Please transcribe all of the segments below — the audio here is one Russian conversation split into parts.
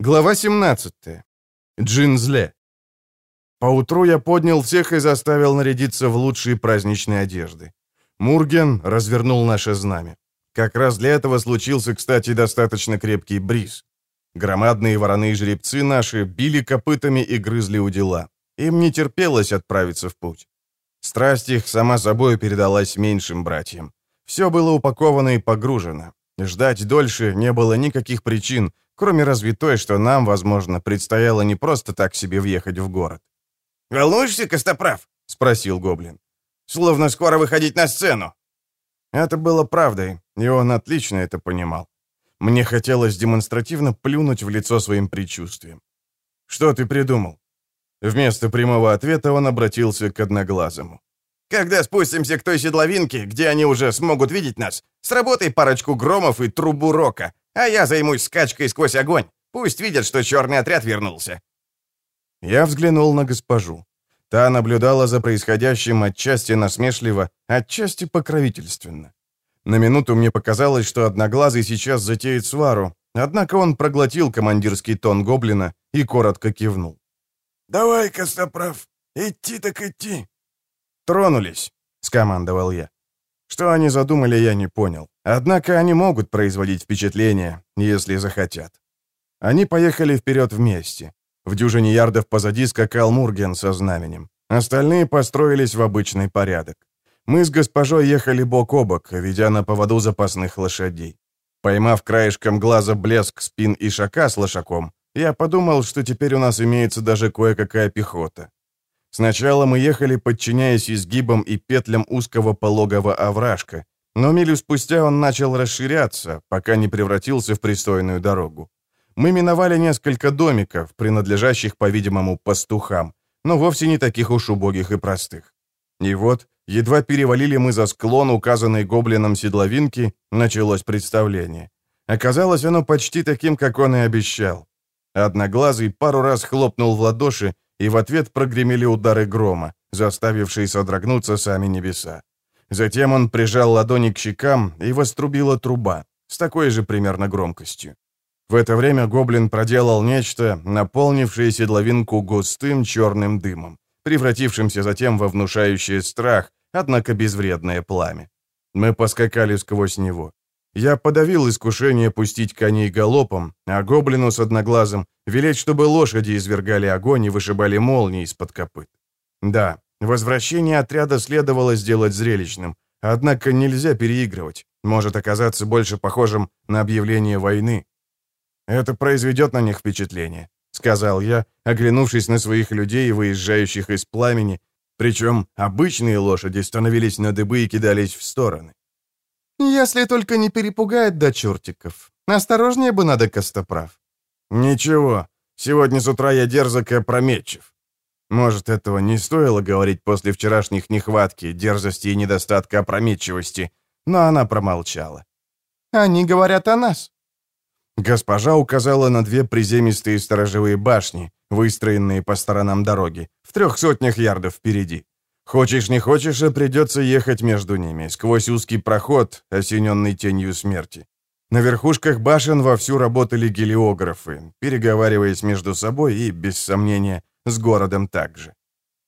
Глава 17. Джин зле. Поутру я поднял всех и заставил нарядиться в лучшие праздничные одежды. Мурген развернул наше знамя. Как раз для этого случился, кстати, достаточно крепкий бриз. Громадные вороные жеребцы наши били копытами и грызли у дела. Им не терпелось отправиться в путь. Страсть их, сама собой, передалась меньшим братьям. Все было упаковано и погружено. Ждать дольше не было никаких причин, кроме разве той, что нам, возможно, предстояло не просто так себе въехать в город. «Волнуешься, Костоправ?» — спросил Гоблин. «Словно скоро выходить на сцену». Это было правдой, и он отлично это понимал. Мне хотелось демонстративно плюнуть в лицо своим предчувствием. «Что ты придумал?» Вместо прямого ответа он обратился к Одноглазому. «Когда спустимся к той седловинке, где они уже смогут видеть нас, сработай парочку громов и трубу рока, а я займусь скачкой сквозь огонь. Пусть видят, что черный отряд вернулся». Я взглянул на госпожу. Та наблюдала за происходящим отчасти насмешливо, отчасти покровительственно. На минуту мне показалось, что Одноглазый сейчас затеет свару, однако он проглотил командирский тон гоблина и коротко кивнул. «Давай, Костоправ, идти так идти». «Тронулись», — скомандовал я. Что они задумали, я не понял. Однако они могут производить впечатление, если захотят. Они поехали вперед вместе. В дюжине ярдов позади скакал Мурген со знаменем. Остальные построились в обычный порядок. Мы с госпожой ехали бок о бок, ведя на поводу запасных лошадей. Поймав краешком глаза блеск спин и шака с лошаком, я подумал, что теперь у нас имеется даже кое-какая пехота. Сначала мы ехали, подчиняясь изгибам и петлям узкого пологого овражка, но милю спустя он начал расширяться, пока не превратился в пристойную дорогу. Мы миновали несколько домиков, принадлежащих, по-видимому, пастухам, но вовсе не таких уж убогих и простых. И вот, едва перевалили мы за склон, указанный гоблином седловинки, началось представление. Оказалось оно почти таким, как он и обещал. Одноглазый пару раз хлопнул в ладоши, и в ответ прогремели удары грома, заставившие содрогнуться сами небеса. Затем он прижал ладони к щекам, и вострубила труба, с такой же примерно громкостью. В это время гоблин проделал нечто, наполнившее седловинку густым черным дымом, превратившимся затем во внушающее страх, однако безвредное пламя. Мы поскакали сквозь него. Я подавил искушение пустить коней галопом, а гоблину с одноглазым велеть, чтобы лошади извергали огонь и вышибали молнии из-под копыт. Да, возвращение отряда следовало сделать зрелищным, однако нельзя переигрывать, может оказаться больше похожим на объявление войны. Это произведет на них впечатление, сказал я, оглянувшись на своих людей, выезжающих из пламени, причем обычные лошади становились на дыбы и кидались в стороны. «Если только не перепугает до чертиков. Осторожнее бы надо, Костоправ». «Ничего. Сегодня с утра я дерзок и опрометчив. Может, этого не стоило говорить после вчерашних нехватки, дерзости и недостатка опрометчивости, но она промолчала. «Они говорят о нас». Госпожа указала на две приземистые сторожевые башни, выстроенные по сторонам дороги, в трех сотнях ярдов впереди. Хочешь не хочешь, а придется ехать между ними, сквозь узкий проход, осененный тенью смерти. На верхушках башен вовсю работали гелиографы, переговариваясь между собой и, без сомнения, с городом также.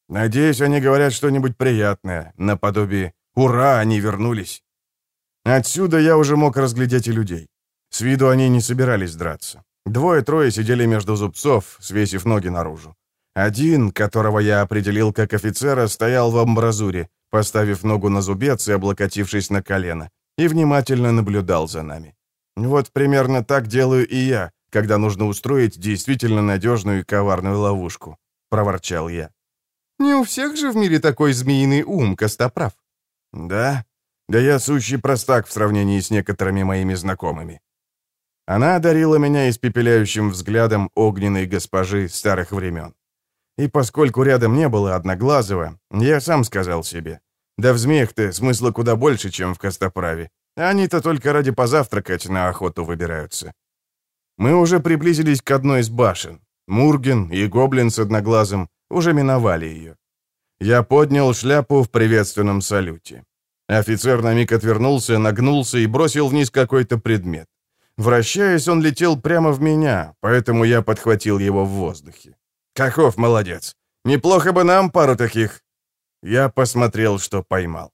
Надеюсь, они говорят что-нибудь приятное, наподобие «Ура, они вернулись!». Отсюда я уже мог разглядеть и людей. С виду они не собирались драться. Двое-трое сидели между зубцов, свесив ноги наружу. Один, которого я определил как офицера, стоял в амбразуре, поставив ногу на зубец и облокотившись на колено, и внимательно наблюдал за нами. Вот примерно так делаю и я, когда нужно устроить действительно надежную и коварную ловушку, проворчал я. Не у всех же в мире такой змеиный ум, Костоправ. Да? Да я сущий простак в сравнении с некоторыми моими знакомыми. Она одарила меня испепеляющим взглядом огненной госпожи старых времен. И поскольку рядом не было Одноглазого, я сам сказал себе, да в змеях-то смысла куда больше, чем в Костоправе. Они-то только ради позавтракать на охоту выбираются. Мы уже приблизились к одной из башен. Мурген и Гоблин с Одноглазым уже миновали ее. Я поднял шляпу в приветственном салюте. Офицер на миг отвернулся, нагнулся и бросил вниз какой-то предмет. Вращаясь, он летел прямо в меня, поэтому я подхватил его в воздухе. «Каков молодец! Неплохо бы нам пару таких!» Я посмотрел, что поймал.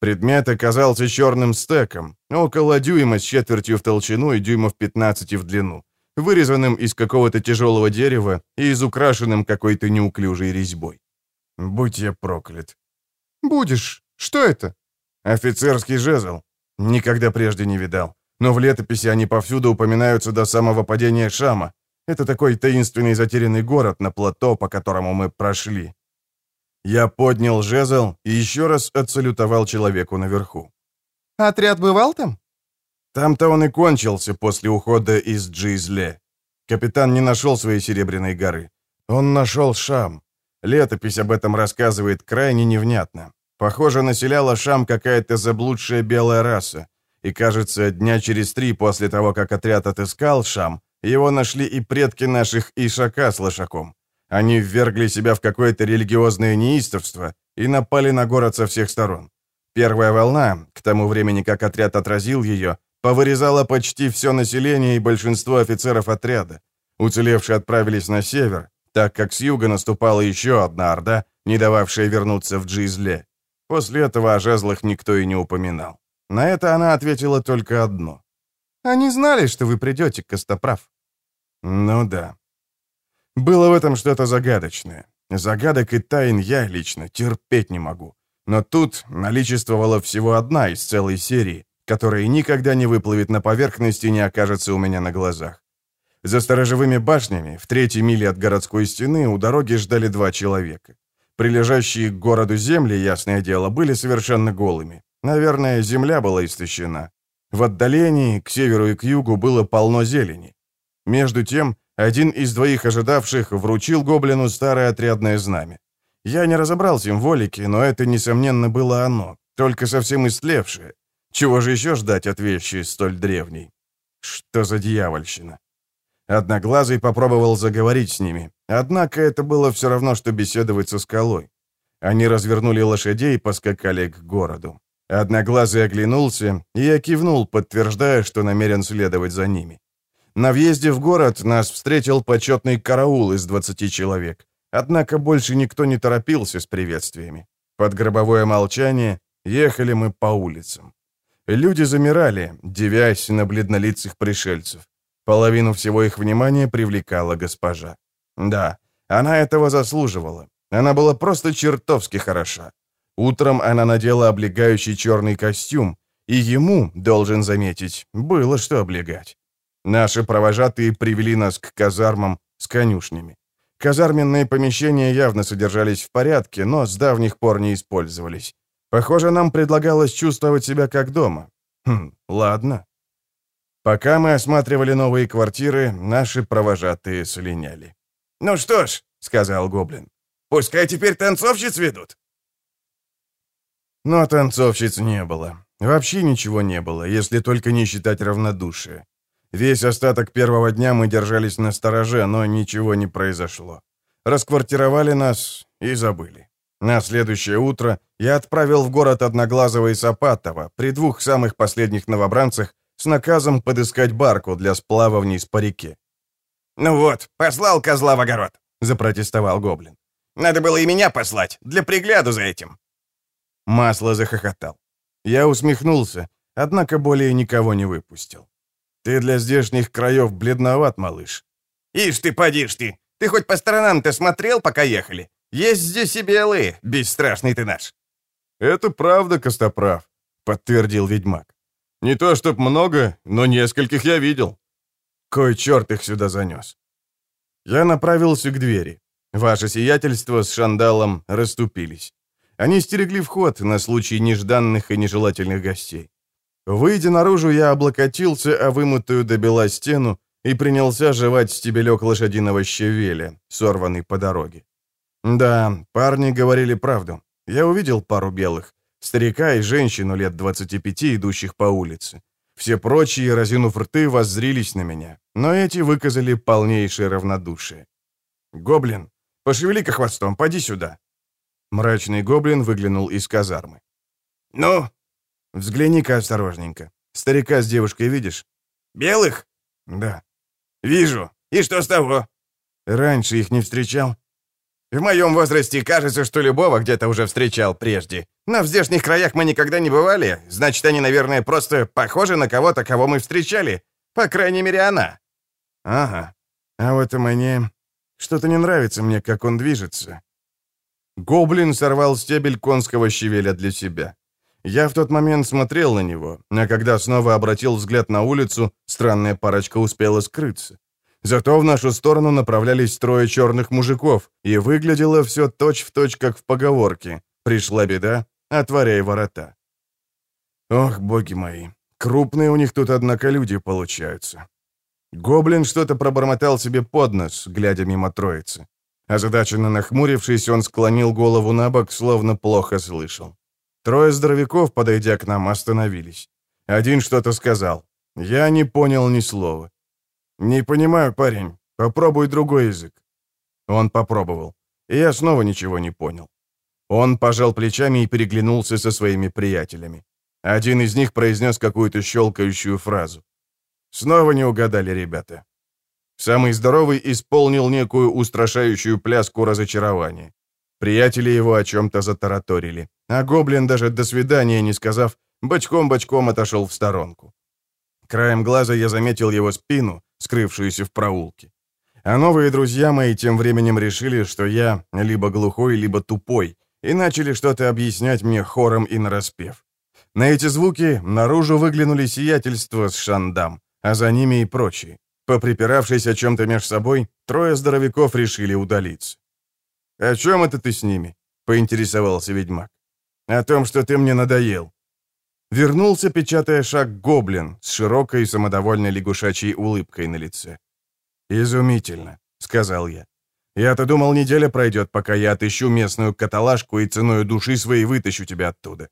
Предмет оказался черным стеком, около дюйма с четвертью в толщину и дюймов 15 в длину, вырезанным из какого-то тяжелого дерева и изукрашенным какой-то неуклюжей резьбой. Будь я проклят. «Будешь. Что это?» «Офицерский жезл. Никогда прежде не видал. Но в летописи они повсюду упоминаются до самого падения Шама. Это такой таинственный затерянный город на плато, по которому мы прошли. Я поднял жезл и еще раз отсалютовал человеку наверху. «Отряд бывал там?» Там-то он и кончился после ухода из Джизле. Капитан не нашел своей Серебряной горы. Он нашел Шам. Летопись об этом рассказывает крайне невнятно. Похоже, населяла Шам какая-то заблудшая белая раса. И, кажется, дня через три после того, как отряд отыскал Шам, его нашли и предки наших Ишака с Лошаком. Они ввергли себя в какое-то религиозное неистовство и напали на город со всех сторон. Первая волна, к тому времени, как отряд отразил ее, повырезала почти все население и большинство офицеров отряда. Уцелевшие отправились на север, так как с юга наступала еще одна орда, не дававшая вернуться в Джизле. После этого о жезлах никто и не упоминал. На это она ответила только одно. «Они знали, что вы придете, Костоправ». «Ну да. Было в этом что-то загадочное. Загадок и тайн я лично терпеть не могу. Но тут наличествовала всего одна из целой серии, которая никогда не выплывет на поверхность и не окажется у меня на глазах. За сторожевыми башнями, в третьей миле от городской стены, у дороги ждали два человека. Прилежащие к городу земли, ясное дело, были совершенно голыми. Наверное, земля была истощена. В отдалении, к северу и к югу, было полно зелени. Между тем, один из двоих ожидавших вручил гоблину старое отрядное знамя. Я не разобрал символики, но это, несомненно, было оно, только совсем истлевшее. Чего же еще ждать от вещи столь древней? Что за дьявольщина? Одноглазый попробовал заговорить с ними, однако это было все равно, что беседовать со скалой. Они развернули лошадей и поскакали к городу. Одноглазый оглянулся, и я кивнул, подтверждая, что намерен следовать за ними. На въезде в город нас встретил почетный караул из 20 человек. Однако больше никто не торопился с приветствиями. Под гробовое молчание ехали мы по улицам. Люди замирали, девясь на бледнолицых пришельцев. Половину всего их внимания привлекала госпожа. Да, она этого заслуживала. Она была просто чертовски хороша. Утром она надела облегающий черный костюм, и ему, должен заметить, было что облегать. Наши провожатые привели нас к казармам с конюшнями. Казарменные помещения явно содержались в порядке, но с давних пор не использовались. Похоже, нам предлагалось чувствовать себя как дома. Хм, ладно. Пока мы осматривали новые квартиры, наши провожатые слиняли. «Ну что ж», — сказал Гоблин, — «пускай теперь танцовщиц ведут». Но танцовщиц не было. Вообще ничего не было, если только не считать равнодушие. Весь остаток первого дня мы держались на стороже, но ничего не произошло. Расквартировали нас и забыли. На следующее утро я отправил в город Одноглазого и Сапатова при двух самых последних новобранцах с наказом подыскать барку для сплава вниз по реке. «Ну вот, послал козла в огород», — запротестовал Гоблин. «Надо было и меня послать, для пригляду за этим». Масло захохотал. Я усмехнулся, однако более никого не выпустил. Ты для здешних краев бледноват, малыш. Ишь ты, подишь ты. Ты хоть по сторонам-то смотрел, пока ехали? Есть здесь и белые, бесстрашный ты наш. Это правда, Костоправ, подтвердил ведьмак. Не то чтоб много, но нескольких я видел. Кой черт их сюда занес. Я направился к двери. Ваше сиятельство с шандалом расступились. Они стерегли вход на случай нежданных и нежелательных гостей. Выйдя наружу, я облокотился о вымытую до бела стену и принялся жевать стебелек лошадиного щавеля, сорванный по дороге. Да, парни говорили правду. Я увидел пару белых, старика и женщину лет 25, идущих по улице. Все прочие, разинув рты, воззрились на меня, но эти выказали полнейшее равнодушие. «Гоблин, пошевели-ка хвостом, поди сюда!» Мрачный гоблин выглянул из казармы. «Ну, Взгляни-ка осторожненько. Старика с девушкой видишь?» Белых? Да. Вижу. И что с того? Раньше их не встречал. В моем возрасте кажется, что любого где-то уже встречал прежде. Но в здешних краях мы никогда не бывали. Значит, они, наверное, просто похожи на кого-то, кого мы встречали. По крайней мере, она. Ага. А вот и мне... Что-то не нравится мне, как он движется. Гоблин сорвал стебель конского щавеля для себя. Я в тот момент смотрел на него, а когда снова обратил взгляд на улицу, странная парочка успела скрыться. Зато в нашу сторону направлялись трое черных мужиков, и выглядело все точь-в-точь, точь, как в поговорке «Пришла беда, отворяй ворота». Ох, боги мои, крупные у них тут, однако, люди получаются. Гоблин что-то пробормотал себе под нос, глядя мимо троицы. Озадаченно нахмурившись, он склонил голову на бок, словно плохо слышал. Трое здоровяков, подойдя к нам, остановились. Один что-то сказал. Я не понял ни слова. «Не понимаю, парень. Попробуй другой язык». Он попробовал. И я снова ничего не понял. Он пожал плечами и переглянулся со своими приятелями. Один из них произнес какую-то щелкающую фразу. Снова не угадали ребята. Самый здоровый исполнил некую устрашающую пляску разочарования. Приятели его о чем-то затараторили, а гоблин, даже «до свидания» не сказав, бочком-бочком отошел в сторонку. Краем глаза я заметил его спину, скрывшуюся в проулке. А новые друзья мои тем временем решили, что я либо глухой, либо тупой, и начали что-то объяснять мне хором и нараспев. На эти звуки наружу выглянули сиятельства с шандам, а за ними и прочие. Поприпиравшись о чем-то меж собой, трое здоровяков решили удалиться. «О чем это ты с ними?» — поинтересовался ведьмак. «О том, что ты мне надоел». Вернулся, печатая шаг гоблин с широкой самодовольной лягушачьей улыбкой на лице. «Изумительно», — сказал я. «Я-то думал, неделя пройдет, пока я отыщу местную каталажку и ценой души своей вытащу тебя оттуда».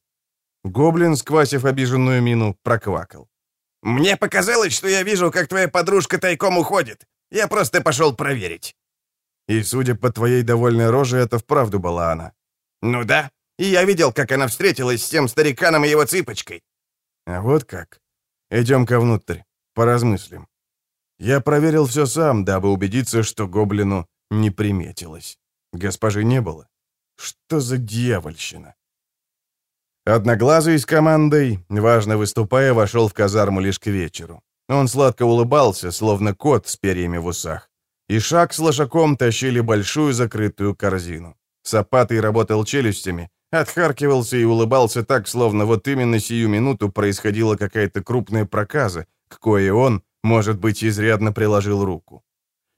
Гоблин, сквасив обиженную мину, проквакал. «Мне показалось, что я вижу, как твоя подружка тайком уходит. Я просто пошел проверить». «И, судя по твоей довольной роже, это вправду была она». «Ну да, и я видел, как она встретилась с тем стариканом и его цыпочкой». «А вот как. Идем-ка внутрь, поразмыслим». Я проверил все сам, дабы убедиться, что гоблину не приметилось. Госпожи не было. Что за дьявольщина? Одноглазый с командой, важно выступая, вошел в казарму лишь к вечеру. Он сладко улыбался, словно кот с перьями в усах. И шаг с лошаком тащили большую закрытую корзину. Сапатый работал челюстями, отхаркивался и улыбался так, словно вот именно сию минуту происходила какая-то крупная проказа, к кое он, может быть, изрядно приложил руку.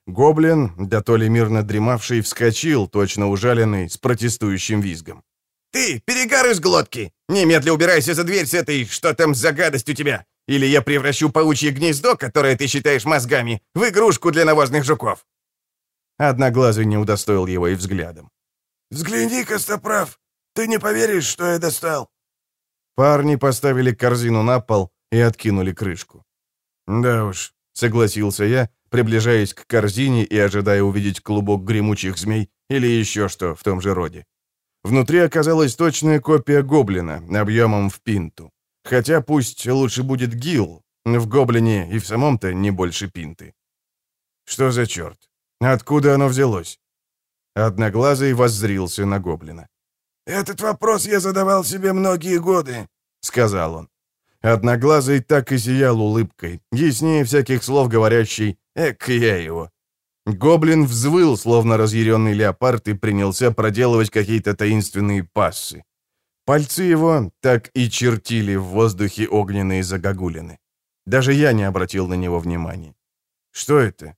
Гоблин, да то ли мирно дремавший, вскочил, точно ужаленный, с протестующим визгом. «Ты, перегар из глотки! Немедля убирайся за дверь с этой, что там за гадость у тебя! Или я превращу паучье гнездо, которое ты считаешь мозгами, в игрушку для навозных жуков!» Одноглазый не удостоил его и взглядом. «Взгляни, Костоправ, ты не поверишь, что я достал!» Парни поставили корзину на пол и откинули крышку. «Да уж», — согласился я, приближаясь к корзине и ожидая увидеть клубок гремучих змей или еще что в том же роде. Внутри оказалась точная копия гоблина, объемом в пинту. Хотя пусть лучше будет гил, в гоблине и в самом-то не больше пинты. Что за черт? Откуда оно взялось? Одноглазый воззрился на гоблина. «Этот вопрос я задавал себе многие годы», — сказал он. Одноглазый так и сиял улыбкой, яснее всяких слов говорящий «Эк, я его». Гоблин взвыл, словно разъяренный леопард, и принялся проделывать какие-то таинственные пассы. Пальцы его так и чертили в воздухе огненные загогулины. Даже я не обратил на него внимания. Что это?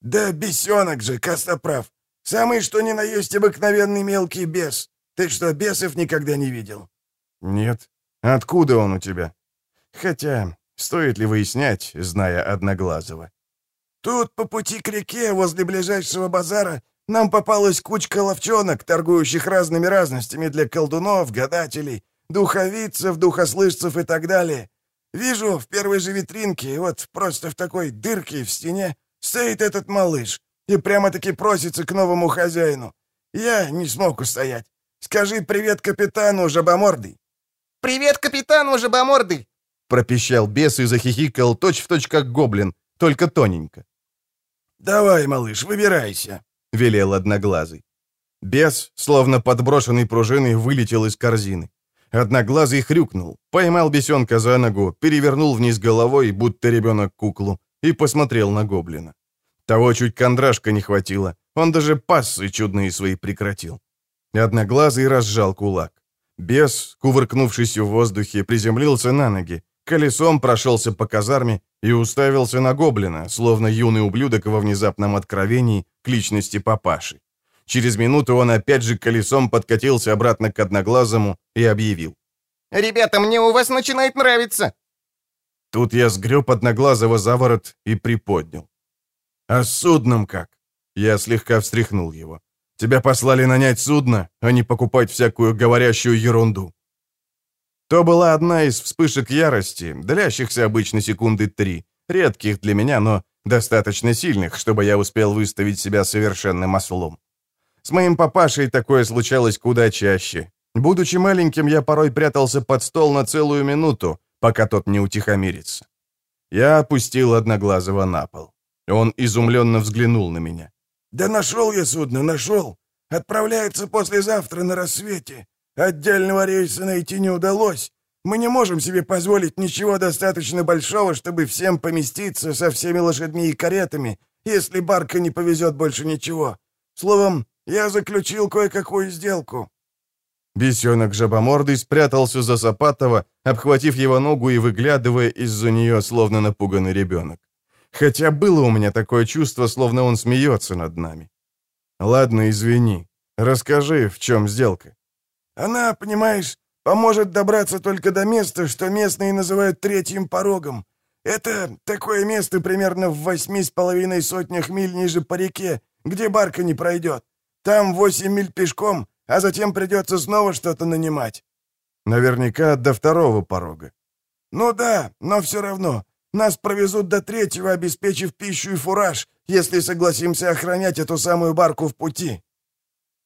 «Да бесенок же, Костоправ. Самый что ни на есть обыкновенный мелкий бес. Ты что, бесов никогда не видел?» «Нет. Откуда он у тебя?» «Хотя, стоит ли выяснять, зная Одноглазого?» Тут по пути к реке, возле ближайшего базара, нам попалась кучка ловчонок, торгующих разными разностями для колдунов, гадателей, духовицев, духослышцев и так далее. Вижу в первой же витринке, вот просто в такой дырке в стене, стоит этот малыш и прямо-таки просится к новому хозяину. Я не смог устоять. Скажи привет капитану, жабомордый. «Привет капитану, жабомордый!» — пропищал бес и захихикал точь-в-точь точь как гоблин, только тоненько. «Давай, малыш, выбирайся», — велел Одноглазый. Бес, словно подброшенный пружиной, вылетел из корзины. Одноглазый хрюкнул, поймал бесенка за ногу, перевернул вниз головой, будто ребенок куклу, и посмотрел на гоблина. Того чуть кондрашка не хватило, он даже пассы чудные свои прекратил. Одноглазый разжал кулак. Бес, кувыркнувшись в воздухе, приземлился на ноги, колесом прошелся по казарме и уставился на гоблина, словно юный ублюдок во внезапном откровении к личности папаши. Через минуту он опять же колесом подкатился обратно к Одноглазому и объявил. «Ребята, мне у вас начинает нравиться!» Тут я сгреб Одноглазого за ворот и приподнял. «А с судном как?» Я слегка встряхнул его. «Тебя послали нанять судно, а не покупать всякую говорящую ерунду». То была одна из вспышек ярости, длящихся обычно секунды три, редких для меня, но достаточно сильных, чтобы я успел выставить себя совершенным ослом. С моим папашей такое случалось куда чаще. Будучи маленьким, я порой прятался под стол на целую минуту, пока тот не утихомирится. Я опустил Одноглазого на пол. Он изумленно взглянул на меня. «Да нашел я судно, нашел. Отправляется послезавтра на рассвете. Отдельного рейса найти не удалось. Мы не можем себе позволить ничего достаточно большого, чтобы всем поместиться со всеми лошадьми и каретами, если барка не повезет больше ничего. Словом, я заключил кое-какую сделку». Бесенок жабомордый спрятался за Сапатова, обхватив его ногу и выглядывая из-за нее, словно напуганный ребенок. Хотя было у меня такое чувство, словно он смеется над нами. «Ладно, извини. Расскажи, в чем сделка?» «Она, понимаешь, поможет добраться только до места, что местные называют третьим порогом. Это такое место примерно в восьми с половиной сотнях миль ниже по реке, где барка не пройдет. Там восемь миль пешком, а затем придется снова что-то нанимать». «Наверняка до второго порога». «Ну да, но все равно. Нас провезут до третьего, обеспечив пищу и фураж, если согласимся охранять эту самую барку в пути».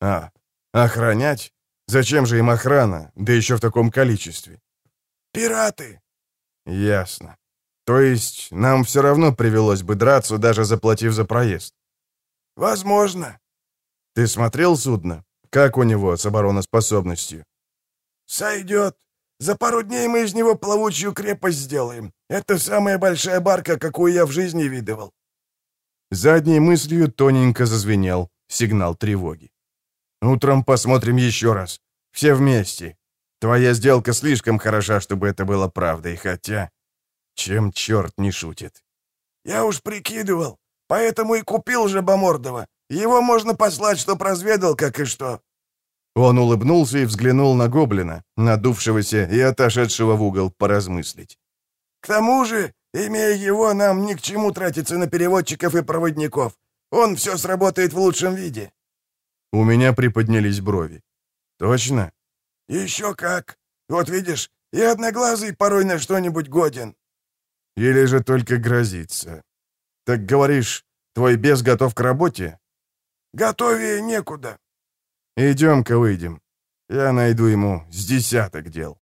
«А, охранять? Зачем же им охрана, да еще в таком количестве?» «Пираты». «Ясно. То есть нам все равно привелось бы драться, даже заплатив за проезд?» «Возможно». «Ты смотрел судно? Как у него с обороноспособностью?» «Сойдет. За пару дней мы из него плавучую крепость сделаем. Это самая большая барка, какую я в жизни видывал». Задней мыслью тоненько зазвенел сигнал тревоги. «Утром посмотрим еще раз. Все вместе. Твоя сделка слишком хороша, чтобы это было правдой, хотя... Чем черт не шутит?» «Я уж прикидывал. Поэтому и купил Жабомордова. Его можно послать, чтоб разведал, как и что». Он улыбнулся и взглянул на гоблина, надувшегося и отошедшего в угол поразмыслить. «К тому же, имея его, нам ни к чему тратиться на переводчиков и проводников. Он все сработает в лучшем виде». У меня приподнялись брови. «Точно?» «Еще как. Вот видишь, и одноглазый порой на что-нибудь годен». «Или же только грозится. Так говоришь, твой бес готов к работе?» «Готовее некуда. Идем-ка выйдем. Я найду ему с десяток дел».